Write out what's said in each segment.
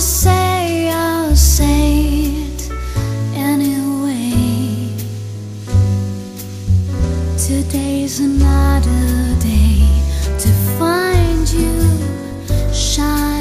to say, I'll say it anyway. Today's another day to find you shine.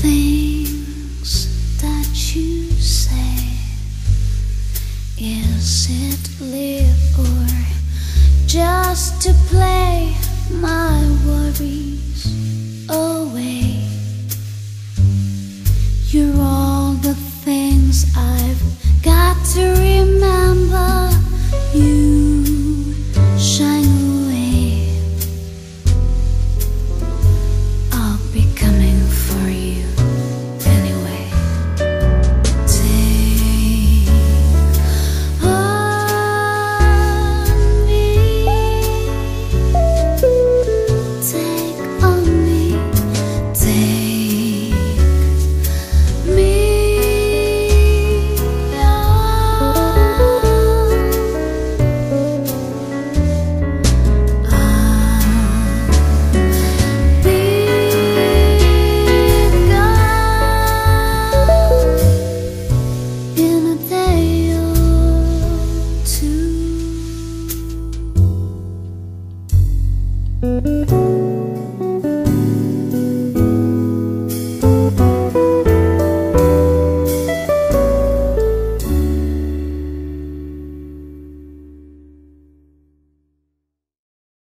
Things that you say, is it live or just to play my worries away? You're all the things I've got to Música